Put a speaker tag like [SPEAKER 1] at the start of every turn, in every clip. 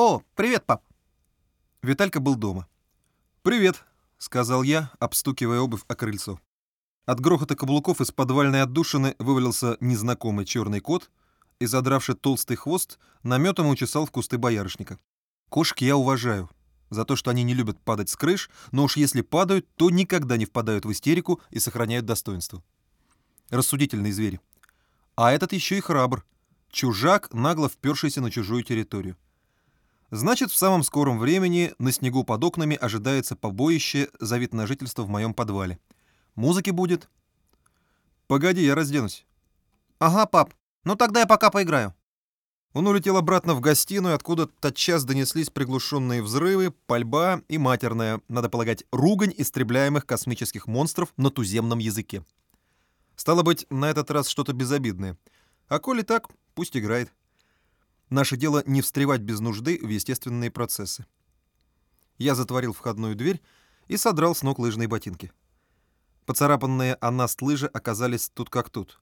[SPEAKER 1] «О, привет, пап!»
[SPEAKER 2] Виталька был дома. «Привет», — сказал я, обстукивая обувь о крыльцо. От грохота каблуков из подвальной отдушины вывалился незнакомый черный кот и, задравший толстый хвост, наметом учесал в кусты боярышника. Кошек я уважаю за то, что они не любят падать с крыш, но уж если падают, то никогда не впадают в истерику и сохраняют достоинство. Рассудительные звери. А этот еще и храбр. Чужак, нагло впершийся на чужую территорию. Значит, в самом скором времени на снегу под окнами ожидается побоище за вид на жительство в моем подвале. Музыки будет. Погоди, я разденусь.
[SPEAKER 1] «Ага, пап. Ну тогда я пока поиграю».
[SPEAKER 2] Он улетел обратно в гостиную, откуда тотчас донеслись приглушенные взрывы, пальба и матерная, надо полагать, ругань истребляемых космических монстров на туземном языке. Стало быть, на этот раз что-то безобидное. А коли так, пусть играет. Наше дело не встревать без нужды в естественные процессы. Я затворил входную дверь и содрал с ног лыжные ботинки. Поцарапанные о наст лыжи оказались тут как тут.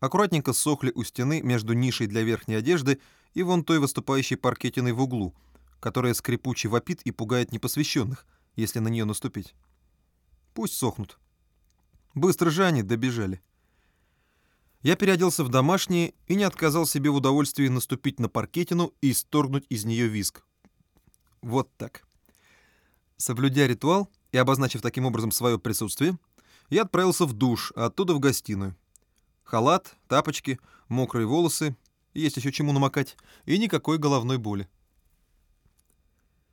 [SPEAKER 2] Аккуратненько сохли у стены между нишей для верхней одежды и вон той выступающей паркетиной в углу, которая скрипуче вопит и пугает непосвященных, если на нее наступить. Пусть сохнут. Быстро же они добежали. Я переоделся в домашние и не отказал себе в удовольствии наступить на паркетину и исторгнуть из нее виск. Вот так. Соблюдя ритуал и обозначив таким образом свое присутствие, я отправился в душ, а оттуда в гостиную. Халат, тапочки, мокрые волосы, есть еще чему намокать, и никакой головной боли.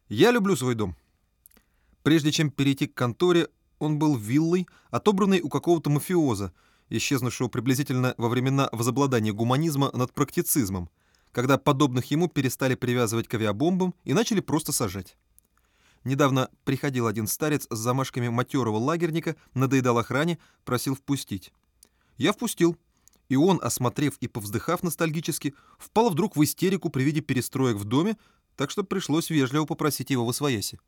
[SPEAKER 2] Я люблю свой дом. Прежде чем перейти к конторе, он был виллой, отобранной у какого-то мафиоза, исчезнувшего приблизительно во времена возобладания гуманизма над практицизмом, когда подобных ему перестали привязывать к авиабомбам и начали просто сажать. Недавно приходил один старец с замашками матерого лагерника, надоедал охране, просил впустить. Я впустил, и он, осмотрев и повздыхав ностальгически, впал вдруг в истерику при виде перестроек в доме, так что пришлось вежливо попросить его в освояси.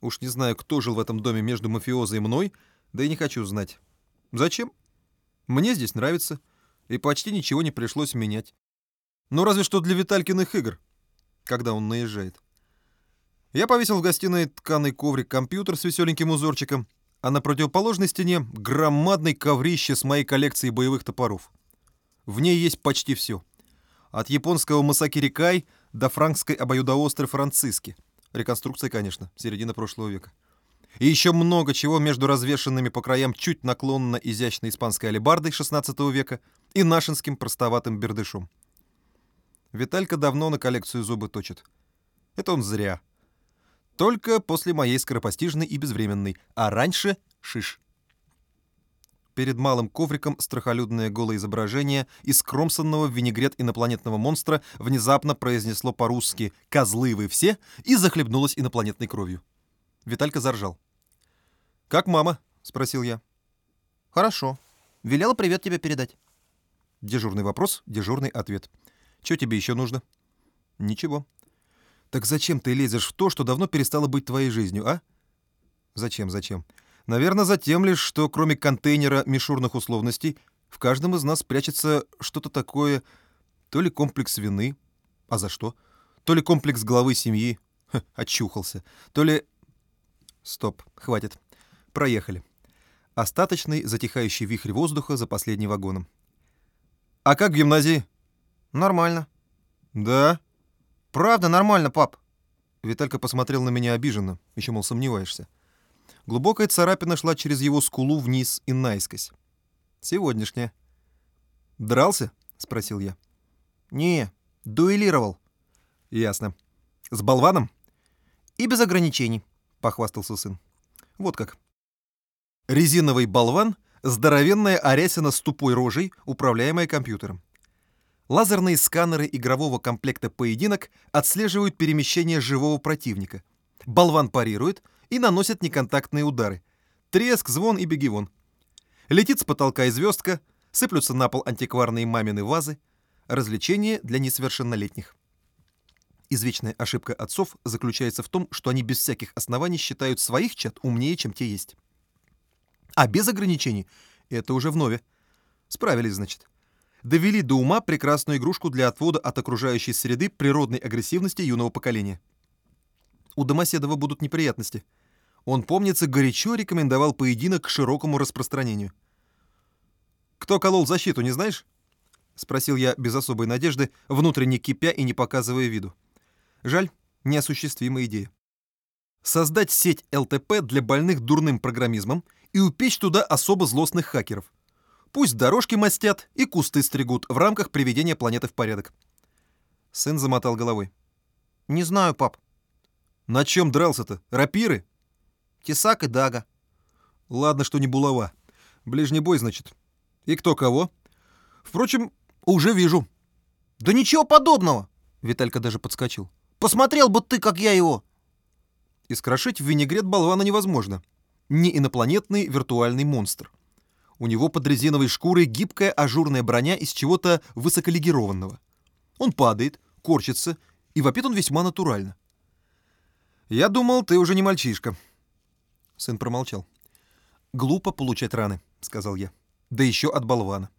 [SPEAKER 2] Уж не знаю, кто жил в этом доме между мафиозой и мной, да и не хочу знать. Зачем? Мне здесь нравится, и почти ничего не пришлось менять. Ну, разве что для Виталькиных игр, когда он наезжает. Я повесил в гостиной тканый коврик-компьютер с веселеньким узорчиком, а на противоположной стене громадный коврище с моей коллекцией боевых топоров. В ней есть почти все. От японского Масакири Кай до франкской обоюдоострой Франциски. Реконструкция, конечно, середина прошлого века. И еще много чего между развешенными по краям чуть наклонно изящной испанской алебардой XVI века и нашинским простоватым бердышом. Виталька давно на коллекцию зубы точит. Это он зря. Только после моей скоропостижной и безвременной, а раньше — шиш. Перед малым ковриком страхолюдное голое изображение из кромсанного в винегрет инопланетного монстра внезапно произнесло по-русски «Козлы вы все!» и захлебнулось инопланетной кровью. Виталька заржал. «Как мама?» — спросил я.
[SPEAKER 1] «Хорошо. Велела привет тебе передать».
[SPEAKER 2] Дежурный вопрос, дежурный ответ. «Чё тебе еще нужно?» «Ничего». «Так зачем ты лезешь в то, что давно перестало быть твоей жизнью, а?» «Зачем, зачем?» «Наверное, за тем лишь, что кроме контейнера мишурных условностей в каждом из нас прячется что-то такое, то ли комплекс вины, а за что? То ли комплекс главы семьи, Ха, очухался, то ли... Стоп, хватит. Проехали. Остаточный затихающий вихрь воздуха за последним вагоном. «А как в гимназии?»
[SPEAKER 1] «Нормально».
[SPEAKER 2] «Да?»
[SPEAKER 1] «Правда нормально, пап».
[SPEAKER 2] Виталька посмотрел на меня обиженно, еще, мол, сомневаешься. Глубокая царапина шла через его скулу вниз и наискось. «Сегодняшняя». «Дрался?» — спросил я.
[SPEAKER 1] «Не, дуэлировал».
[SPEAKER 2] «Ясно. С болваном?»
[SPEAKER 1] «И без ограничений», —
[SPEAKER 2] похвастался сын. «Вот как. Резиновый болван — здоровенная арясина с тупой рожей, управляемая компьютером. Лазерные сканеры игрового комплекта «Поединок» отслеживают перемещение живого противника. Болван парирует и наносит неконтактные удары. Треск, звон и беги вон. Летит с потолка и звездка, сыплются на пол антикварные мамины вазы. Развлечение для несовершеннолетних. Извечная ошибка отцов заключается в том, что они без всяких оснований считают своих чад умнее, чем те есть. А без ограничений — это уже вновь. Справились, значит. довели до ума прекрасную игрушку для отвода от окружающей среды природной агрессивности юного поколения. У Домоседова будут неприятности. Он, помнится, горячо рекомендовал поединок к широкому распространению. «Кто колол защиту, не знаешь?» — спросил я без особой надежды, внутренне кипя и не показывая виду. Жаль, неосуществимая идея. Создать сеть ЛТП для больных дурным программизмом и упечь туда особо злостных хакеров. Пусть дорожки мастят и кусты стригут в рамках приведения планеты в порядок. Сын замотал головой.
[SPEAKER 1] Не знаю, пап.
[SPEAKER 2] На чем дрался-то? Рапиры?
[SPEAKER 1] Тесак и Дага.
[SPEAKER 2] Ладно, что не булава. Ближний бой, значит. И кто кого? Впрочем, уже вижу.
[SPEAKER 1] Да ничего подобного. Виталька даже подскочил. Посмотрел бы ты, как я его.
[SPEAKER 2] Искрошить в винегрет болвана невозможно. Не инопланетный виртуальный монстр. У него под резиновой шкурой гибкая ажурная броня из чего-то высоколегированного. Он падает, корчится, и вопит он весьма натурально. «Я думал, ты уже не мальчишка». Сын промолчал. «Глупо получать раны», — сказал я. «Да еще от болвана.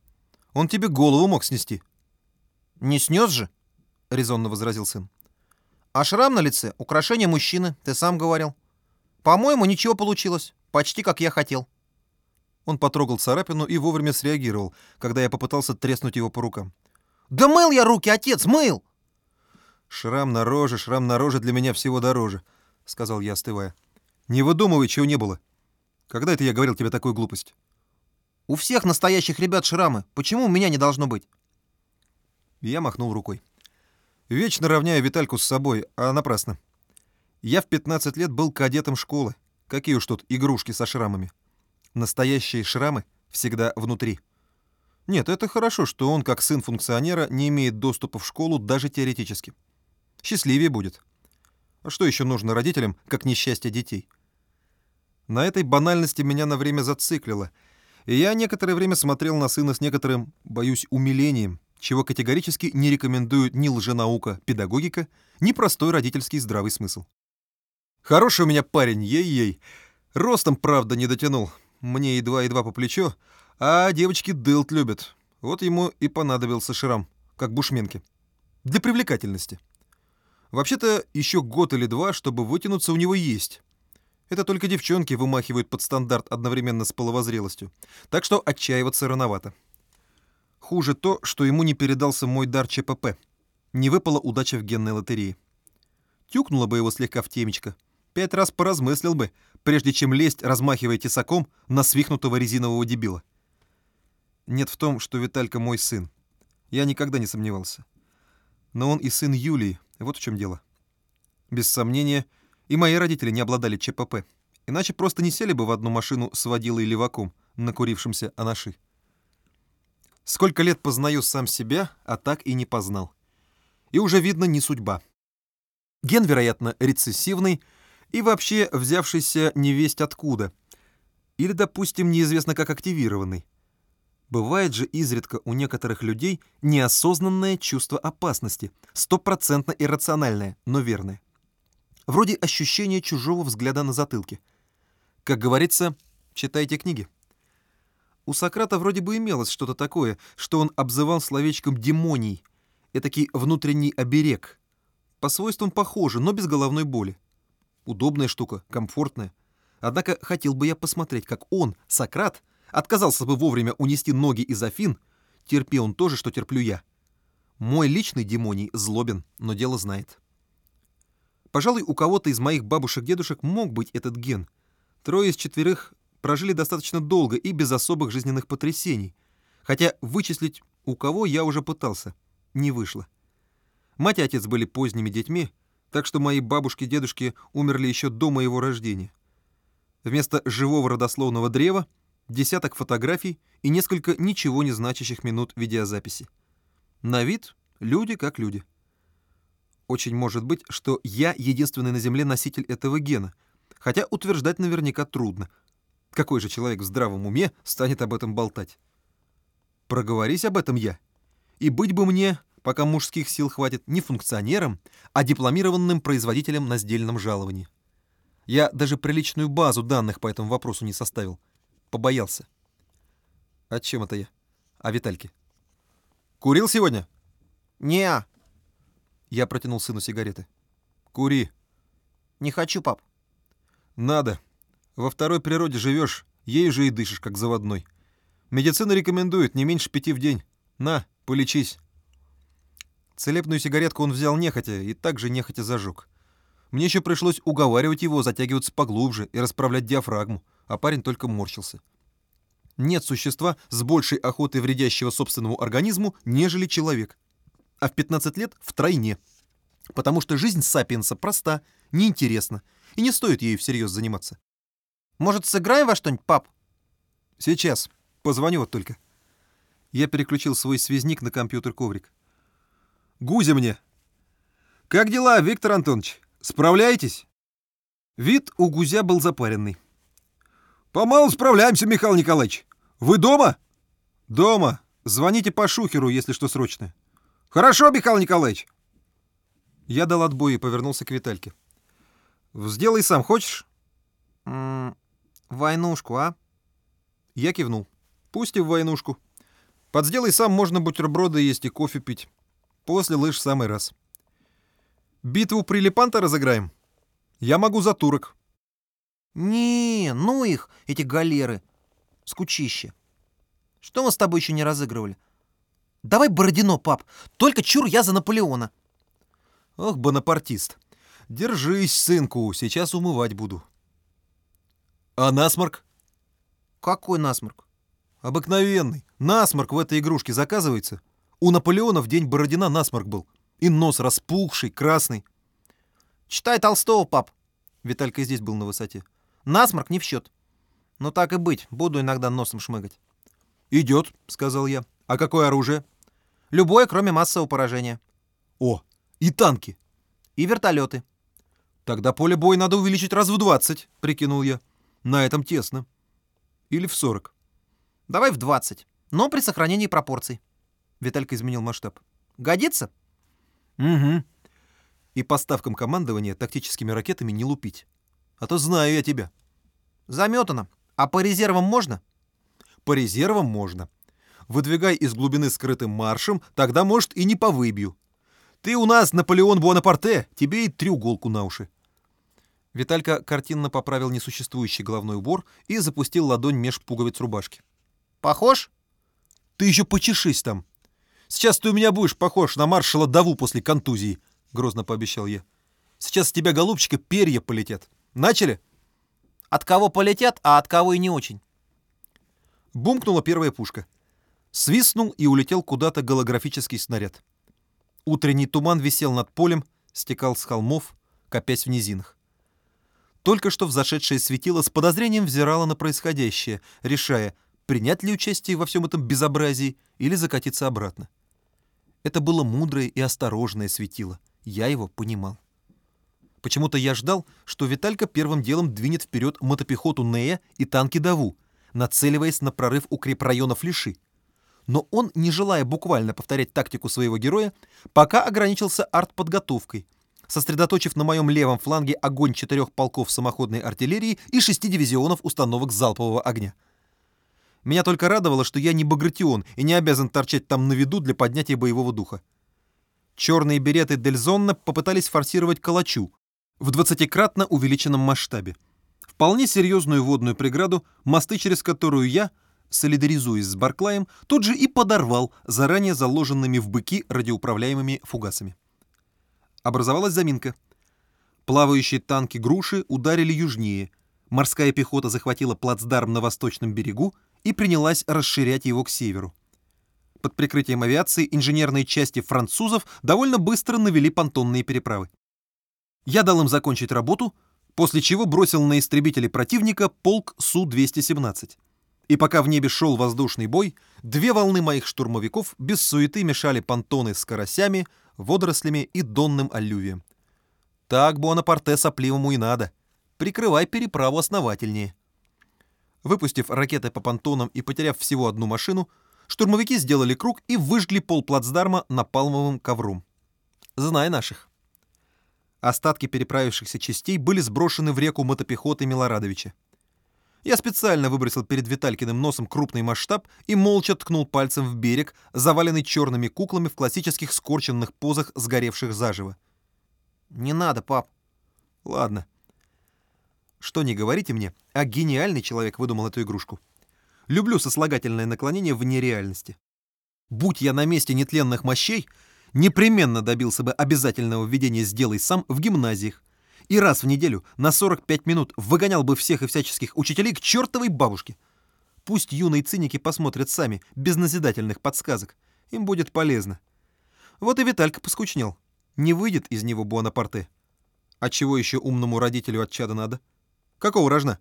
[SPEAKER 2] Он тебе голову мог снести».
[SPEAKER 1] «Не снес же?» — резонно возразил сын. А шрам на лице — украшение мужчины, ты сам говорил. По-моему, ничего получилось. Почти как я хотел.
[SPEAKER 2] Он потрогал царапину и вовремя среагировал, когда я попытался треснуть его по рукам.
[SPEAKER 1] «Да мыл я руки, отец, мыл!»
[SPEAKER 2] «Шрам на роже, шрам на роже для меня всего дороже», — сказал я, остывая. «Не выдумывай, чего не было. Когда это я говорил тебе такую глупость?»
[SPEAKER 1] «У всех настоящих ребят шрамы. Почему у меня не должно быть?»
[SPEAKER 2] Я махнул рукой. Вечно равняю Витальку с собой, а напрасно. Я в 15 лет был кадетом школы. Какие уж тут игрушки со шрамами. Настоящие шрамы всегда внутри. Нет, это хорошо, что он, как сын функционера, не имеет доступа в школу даже теоретически. Счастливее будет. А что еще нужно родителям, как несчастье детей? На этой банальности меня на время зациклило, и я некоторое время смотрел на сына с некоторым, боюсь, умилением, чего категорически не рекомендуют ни лженаука, педагогика, ни простой родительский здравый смысл. Хороший у меня парень, ей-ей. Ростом, правда, не дотянул. Мне едва-едва по плечо, а девочки дылт любят. Вот ему и понадобился шрам, как бушменки. Для привлекательности. Вообще-то еще год или два, чтобы вытянуться, у него есть. Это только девчонки вымахивают под стандарт одновременно с половозрелостью. Так что отчаиваться рановато. Хуже то, что ему не передался мой дар ЧПП. Не выпала удача в генной лотерее. Тюкнула бы его слегка в темечко. Пять раз поразмыслил бы, прежде чем лезть, размахивая тесаком, на свихнутого резинового дебила. Нет в том, что Виталька мой сын. Я никогда не сомневался. Но он и сын Юлии, вот в чем дело. Без сомнения, и мои родители не обладали ЧПП. Иначе просто не сели бы в одну машину с водилой и леваком, накурившимся анаши. Сколько лет познаю сам себя, а так и не познал. И уже видно не судьба. Ген, вероятно, рецессивный и вообще взявшийся невесть откуда. Или, допустим, неизвестно как активированный. Бывает же изредка у некоторых людей неосознанное чувство опасности, стопроцентно иррациональное, но верное. Вроде ощущения чужого взгляда на затылке. Как говорится, читайте книги. У Сократа вроде бы имелось что-то такое, что он обзывал словечком «демоний», этакий внутренний оберег. По свойствам похоже, но без головной боли. Удобная штука, комфортная. Однако хотел бы я посмотреть, как он, Сократ, отказался бы вовремя унести ноги из Афин, терпи он тоже, что терплю я. Мой личный демоний злобен, но дело знает. Пожалуй, у кого-то из моих бабушек-дедушек мог быть этот ген. Трое из четверых прожили достаточно долго и без особых жизненных потрясений. Хотя вычислить, у кого я уже пытался, не вышло. Мать и отец были поздними детьми, так что мои бабушки и дедушки умерли еще до моего рождения. Вместо живого родословного древа десяток фотографий и несколько ничего не значащих минут видеозаписи. На вид люди как люди. Очень может быть, что я единственный на Земле носитель этого гена, хотя утверждать наверняка трудно — какой же человек в здравом уме станет об этом болтать? Проговорись об этом я. И быть бы мне, пока мужских сил хватит, не функционером, а дипломированным производителем на сдельном жаловании. Я даже приличную базу данных по этому вопросу не составил. Побоялся. О чем это я? О Витальке. Курил сегодня?
[SPEAKER 1] не
[SPEAKER 2] Я протянул сыну сигареты. Кури.
[SPEAKER 1] не хочу, пап.
[SPEAKER 2] Надо. Во второй природе живешь, ею же и дышишь, как заводной. Медицина рекомендует не меньше пяти в день. На, полечись. Целебную сигаретку он взял нехотя и также нехотя зажег. Мне еще пришлось уговаривать его затягиваться поглубже и расправлять диафрагму, а парень только морщился. Нет существа с большей охотой вредящего собственному организму, нежели человек. А в 15 лет втройне. Потому что жизнь сапиенса проста, неинтересна, и не стоит ею всерьез заниматься.
[SPEAKER 1] Может, сыграем во что-нибудь, пап?
[SPEAKER 2] Сейчас. Позвоню вот только. Я переключил свой связник на компьютер-коврик. Гузя мне. Как дела, Виктор Антонович? Справляетесь? Вид у Гузя был запаренный. Помалу справляемся, Михаил Николаевич. Вы дома? Дома. Звоните по шухеру, если что срочное. Хорошо, Михаил Николаевич. Я дал отбой и повернулся к Витальке. Сделай сам, хочешь?
[SPEAKER 1] М, войнушку, а?
[SPEAKER 2] Я кивнул. Пусть и в войнушку. Под сделай сам можно бутерброды есть и кофе пить. После лыж в самый раз. Битву прилипанта разыграем? Я могу за турок.
[SPEAKER 1] Не, ну их, эти галеры. Скучище. Что мы с тобой еще не разыгрывали? Давай Бородино, пап. Только чур я за Наполеона.
[SPEAKER 2] Ох, бонапартист. Держись, сынку, сейчас умывать буду. А насморк?
[SPEAKER 1] Какой насморк?
[SPEAKER 2] Обыкновенный. Насморк в этой игрушке заказывается. У Наполеона в день Бородина насморк был. И нос распухший, красный.
[SPEAKER 1] Читай Толстого, пап. Виталька здесь был на высоте. Насморк не в счет. Ну так и быть, буду иногда носом шмыгать.
[SPEAKER 2] «Идет», — сказал я. «А какое оружие?»
[SPEAKER 1] Любое, кроме массового поражения.
[SPEAKER 2] «О, и танки!»
[SPEAKER 1] И вертолеты.
[SPEAKER 2] «Тогда поле боя надо увеличить раз в 20», — прикинул я. «На этом тесно». «Или в 40».
[SPEAKER 1] Давай в 20, но при сохранении пропорций. Виталька изменил масштаб. Годится?
[SPEAKER 2] «Угу. И по ставкам командования тактическими ракетами не лупить. А то знаю я тебя.
[SPEAKER 1] Заметано. А по резервам можно?
[SPEAKER 2] По резервам можно. Выдвигай из глубины скрытым маршем, тогда, может, и не повыбью. Ты у нас Наполеон Буанапарте, тебе и треуголку на уши». Виталька картинно поправил несуществующий головной убор и запустил ладонь меж пуговиц рубашки.
[SPEAKER 1] Похож?
[SPEAKER 2] «Ты еще почешись там. Сейчас ты у меня будешь похож на маршала Даву после контузии», — грозно пообещал я. «Сейчас с тебя, голубчика, перья полетят. Начали?»
[SPEAKER 1] От кого полетят, а от кого и не очень.
[SPEAKER 2] Бумкнула первая пушка. Свистнул и улетел куда-то голографический снаряд. Утренний туман висел над полем, стекал с холмов, копясь в низинах. Только что взошедшее светило с подозрением взирало на происходящее, решая, принять ли участие во всем этом безобразии или закатиться обратно. Это было мудрое и осторожное светило. Я его понимал. Почему-то я ждал, что Виталька первым делом двинет вперед мотопехоту Нея и танки Даву, нацеливаясь на прорыв укрепрайонов Лиши. Но он, не желая буквально повторять тактику своего героя, пока ограничился артподготовкой, сосредоточив на моем левом фланге огонь четырех полков самоходной артиллерии и шести дивизионов установок залпового огня. Меня только радовало, что я не Багратион и не обязан торчать там на виду для поднятия боевого духа. Черные береты Дельзонна попытались форсировать Калачу в двадцатикратно увеличенном масштабе. Вполне серьезную водную преграду, мосты через которую я, солидаризуясь с Барклаем, тут же и подорвал заранее заложенными в быки радиоуправляемыми фугасами. Образовалась заминка. Плавающие танки «Груши» ударили южнее. Морская пехота захватила плацдарм на восточном берегу и принялась расширять его к северу. Под прикрытием авиации инженерные части французов довольно быстро навели понтонные переправы. Я дал им закончить работу, после чего бросил на истребители противника полк Су-217. И пока в небе шел воздушный бой, две волны моих штурмовиков без суеты мешали понтоны с карасями, водорослями и донным аллювием. Так Буанапарте сопливому и надо. Прикрывай переправу основательнее. Выпустив ракеты по понтонам и потеряв всего одну машину, штурмовики сделали круг и выжгли пол плацдарма напалмовым ковром. Знай наших. Остатки переправившихся частей были сброшены в реку мотопехоты Милорадовича. Я специально выбросил перед Виталькиным носом крупный масштаб и молча ткнул пальцем в берег, заваленный черными куклами в классических скорченных позах сгоревших заживо.
[SPEAKER 1] Не надо, пап.
[SPEAKER 2] Ладно. Что не говорите мне, а гениальный человек выдумал эту игрушку. Люблю сослагательное наклонение вне реальности. Будь я на месте нетленных мощей, непременно добился бы обязательного введения «сделай сам» в гимназиях. И раз в неделю на 45 минут выгонял бы всех и всяческих учителей к чертовой бабушке. Пусть юные циники посмотрят сами, без назидательных подсказок. Им будет полезно. Вот и Виталька поскучнел. Не выйдет из него Буанапарте. А чего еще умному родителю от чада надо? Какого рожна?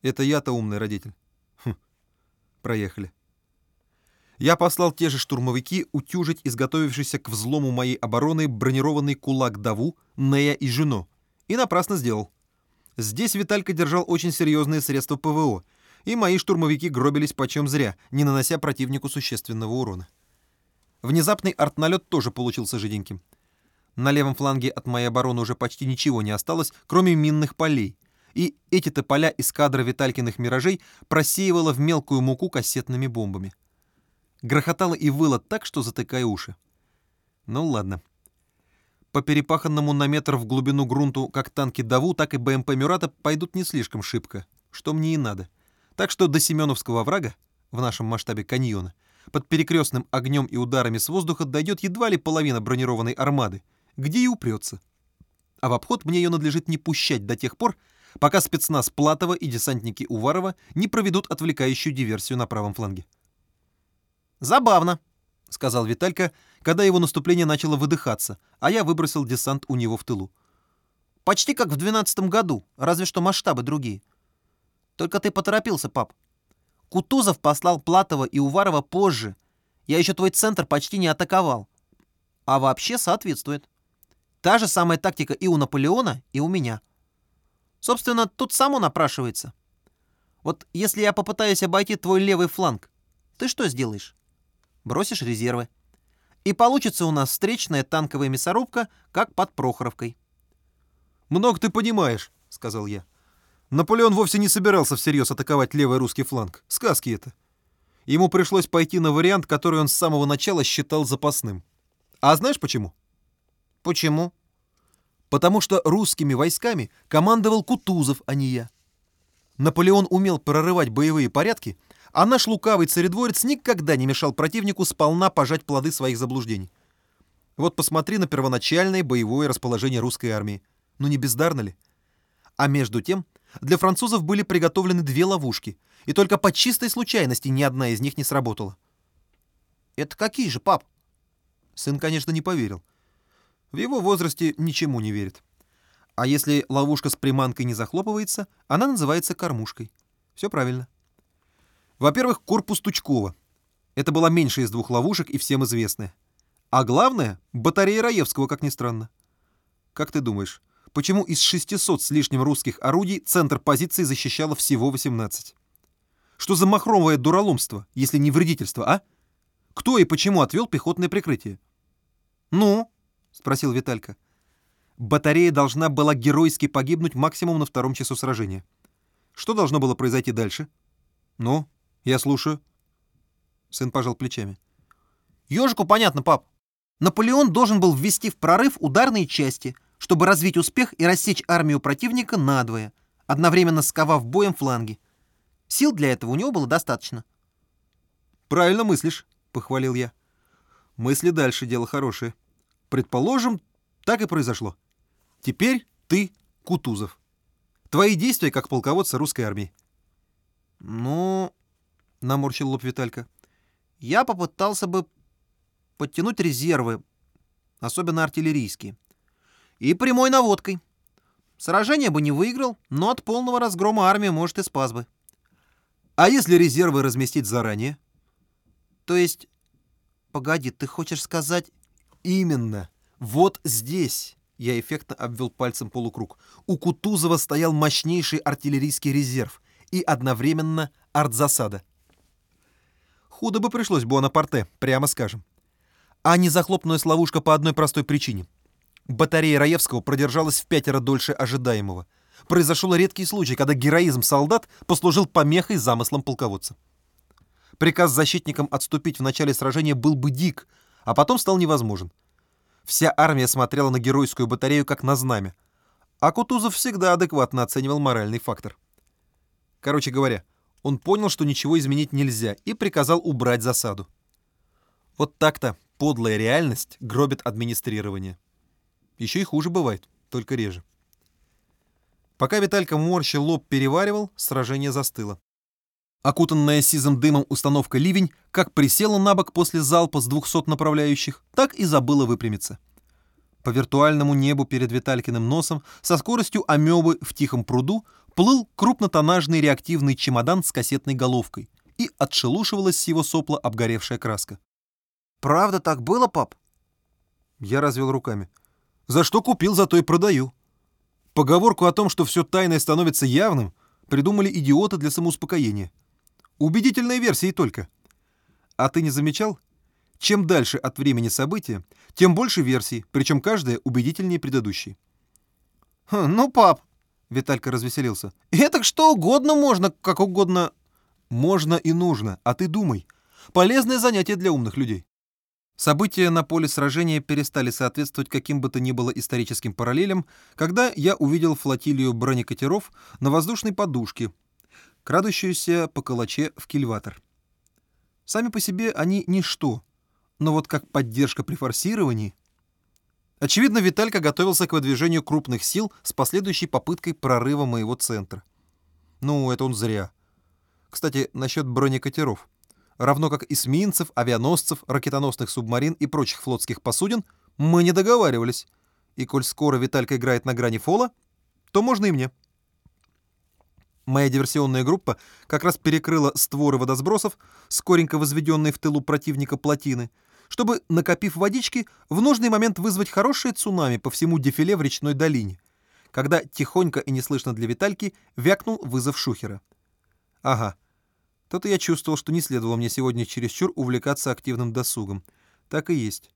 [SPEAKER 2] Это я-то умный родитель. Хм. Проехали. Я послал те же штурмовики утюжить изготовившийся к взлому моей обороны бронированный кулак Даву, Нея и Жено. И напрасно сделал. Здесь Виталька держал очень серьезные средства ПВО, и мои штурмовики гробились почем зря, не нанося противнику существенного урона. Внезапный артналет тоже получился жиденьким. На левом фланге от моей обороны уже почти ничего не осталось, кроме минных полей. И эти-то поля из кадра Виталькиных «Миражей» просеивало в мелкую муку кассетными бомбами. Грохотало и выло так, что затыкая уши. Ну ладно. По перепаханному на метр в глубину грунту как танки Даву, так и БМП Мюрата пойдут не слишком шибко, что мне и надо. Так что до Семеновского врага, в нашем масштабе каньона, под перекрестным огнем и ударами с воздуха дойдет едва ли половина бронированной армады, где и упрется. А в обход мне ее надлежит не пущать до тех пор, пока спецназ Платова и десантники Уварова не проведут отвлекающую диверсию на правом фланге.
[SPEAKER 1] Забавно,
[SPEAKER 2] сказал Виталька, когда его наступление начало выдыхаться, а я выбросил десант у него в тылу.
[SPEAKER 1] Почти как в двенадцатом году, разве что масштабы другие. Только ты поторопился, пап. Кутузов послал Платова и Уварова позже. Я еще твой центр почти не атаковал. А вообще соответствует. Та же самая тактика и у Наполеона, и у меня. Собственно, тут само напрашивается. Вот если я попытаюсь обойти твой левый фланг, ты что сделаешь? Бросишь резервы. И получится у нас встречная танковая мясорубка, как под Прохоровкой.
[SPEAKER 2] «Много ты понимаешь», — сказал я. Наполеон вовсе не собирался всерьез атаковать левый русский фланг. Сказки это. Ему пришлось пойти на вариант, который он с самого начала считал запасным. А знаешь почему?
[SPEAKER 1] Почему?
[SPEAKER 2] Потому что русскими войсками командовал Кутузов, а не я. Наполеон умел прорывать боевые порядки, а наш лукавый царедворец никогда не мешал противнику сполна пожать плоды своих заблуждений. Вот посмотри на первоначальное боевое расположение русской армии. Ну не бездарно ли? А между тем для французов были приготовлены две ловушки, и только по чистой случайности ни одна из них не сработала.
[SPEAKER 1] «Это какие же, пап?»
[SPEAKER 2] Сын, конечно, не поверил. В его возрасте ничему не верит. А если ловушка с приманкой не захлопывается, она называется кормушкой. Все правильно. Во-первых, корпус Тучкова. Это была меньшая из двух ловушек и всем известная. А главное — батарея Раевского, как ни странно. Как ты думаешь, почему из 600 с лишним русских орудий центр позиции защищало всего 18. Что за махровое дураломство, если не вредительство, а? Кто и почему отвел пехотное прикрытие?
[SPEAKER 1] «Ну?» — спросил Виталька.
[SPEAKER 2] Батарея должна была геройски погибнуть максимум на втором часу сражения. Что должно было произойти дальше? Ну, я слушаю. Сын пожал плечами.
[SPEAKER 1] Ёжику понятно, пап. Наполеон должен был ввести в прорыв ударные части — чтобы развить успех и рассечь армию противника надвое, одновременно сковав боем фланги. Сил для этого у него было достаточно.
[SPEAKER 2] «Правильно мыслишь», — похвалил я. «Мысли дальше, дело хорошее. Предположим, так и произошло. Теперь ты Кутузов. Твои действия как полководца русской армии».
[SPEAKER 1] «Ну...» — наморщил лоб Виталька. «Я попытался бы подтянуть резервы, особенно артиллерийские и прямой наводкой. Сражение бы не выиграл, но от полного разгрома армия может и спас бы.
[SPEAKER 2] А если резервы разместить заранее?
[SPEAKER 1] То есть... Погоди, ты хочешь сказать...
[SPEAKER 2] Именно. Вот здесь. Я эффектно обвел пальцем полукруг. У Кутузова стоял мощнейший артиллерийский резерв и одновременно артзасада. Худо бы пришлось Буанапарте, прямо скажем. А не захлопнулась ловушка по одной простой причине — Батарея Раевского продержалась в пятеро дольше ожидаемого.
[SPEAKER 1] произошел редкий случай, когда героизм солдат послужил помехой замыслам полководца. Приказ защитникам отступить в начале сражения был бы дик, а потом стал невозможен. Вся армия смотрела на геройскую батарею как на знамя, а Кутузов всегда адекватно оценивал моральный фактор. Короче говоря, он понял, что ничего изменить нельзя, и приказал убрать засаду. Вот так-то подлая реальность гробит администрирование. Еще и хуже бывает, только реже. Пока Виталька морщил лоб переваривал, сражение застыло. Окутанная сизым дымом установка «Ливень» как присела на бок после залпа с 200 направляющих, так и забыла выпрямиться. По виртуальному небу перед Виталькиным носом со скоростью амебы в тихом пруду плыл крупнотоннажный реактивный чемодан с кассетной головкой, и отшелушивалась с его сопла обгоревшая краска. «Правда так было, пап?» Я развел руками. «За что купил, за то и продаю». Поговорку о том, что все тайное становится явным, придумали идиоты для самоуспокоения. Убедительные версии только. А ты не замечал? Чем дальше от времени события, тем больше версий, причем каждая убедительнее предыдущей. «Хм, «Ну, пап», — Виталька развеселился, — «это что угодно можно, как угодно...» «Можно и нужно, а ты думай. Полезное занятие для умных людей». События на поле сражения перестали соответствовать каким бы то ни было историческим параллелям, когда я увидел флотилию бронекатеров на воздушной подушке, крадущуюся по калаче в кильватор. Сами по себе они ничто, но вот как поддержка при форсировании... Очевидно, Виталька готовился к выдвижению крупных сил с последующей попыткой прорыва моего центра. Ну, это он зря. Кстати, насчет бронекатеров равно как эсминцев, авианосцев, ракетоносных субмарин и прочих флотских посудин, мы не договаривались. И коль скоро Виталька играет на грани фола, то можно и мне. Моя диверсионная группа как раз перекрыла створы водосбросов, скоренько возведенные в тылу противника плотины, чтобы, накопив водички, в нужный момент вызвать хорошее цунами по всему дефиле в речной долине, когда тихонько и неслышно для Витальки вякнул вызов Шухера. Ага, то-то я чувствовал, что не следовало мне сегодня чересчур увлекаться активным досугом. Так и есть.